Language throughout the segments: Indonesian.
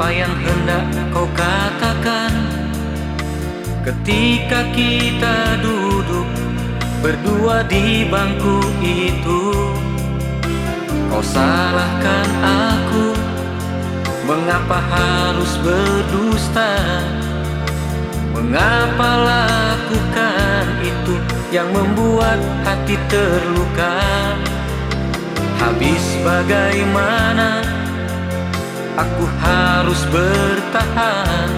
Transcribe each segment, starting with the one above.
Apa yang hendak kau katakan? Ketika kita duduk Berdua di bangku itu Kau salahkan aku. Mengapa harus berdusta? Mengapa lakukan itu Yang membuat hati terluka? Habis bagaimana Aku harus bertahan.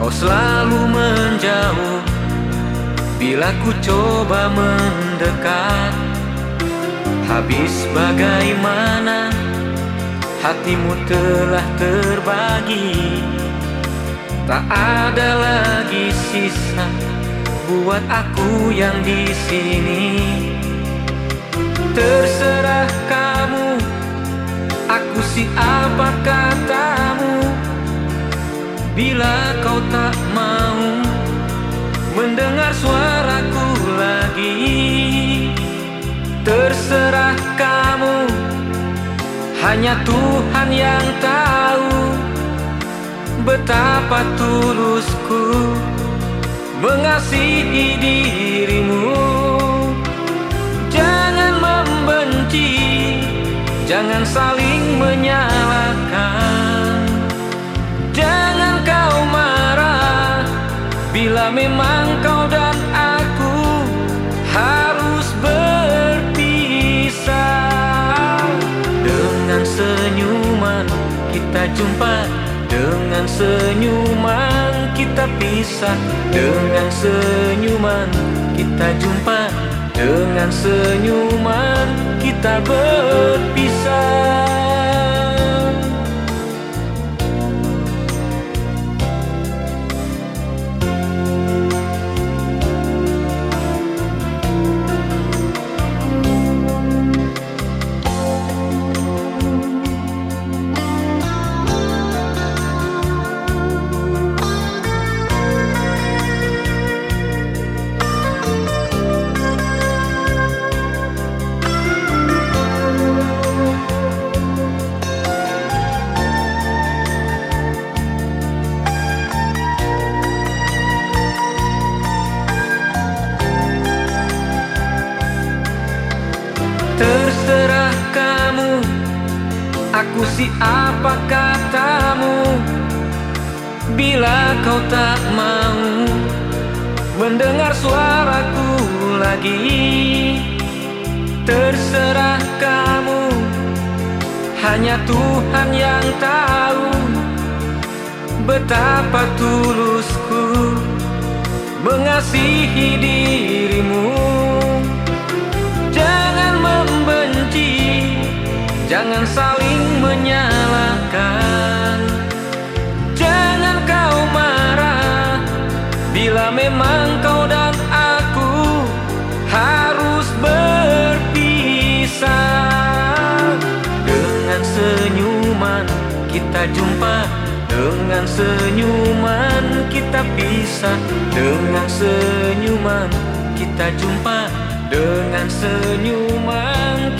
Kau selalu menjauh. Bila ku coba mendekat Habis bagaimana? Hatimu telah terbagi. Tak ada lagi sisa Buat aku yang di sini. Terserah kamu Aku siapa katamu? Bila kau tak mau Mendengar suaraku lagi Terserah kamu. Hanya Tuhan yang tahu Betapa tulusku Mengasihi dirimu. Jangan saling menyalahkan Jangan kau marah Bila memang kau dan aku Harus berpisah. Dengan senyuman kita jumpa Dengan senyuman kita pisah. Dengan senyuman kita jumpa Dengan senyuman kita berpisah kamu Aku siapa katamu? Bila kau tak mau Mendengar suaraku lagi Terserah kamu. Hanya Tuhan yang tahu Betapa tulusku Mengasihi dirimu Jangan saling menyalahkan. Jangan kau marah. Bila memang kau dan aku Harus berpisah. Dengan senyuman kita jumpa. Dengan senyuman kita pisah. Dengan senyuman kita jumpa. Dengan senyuman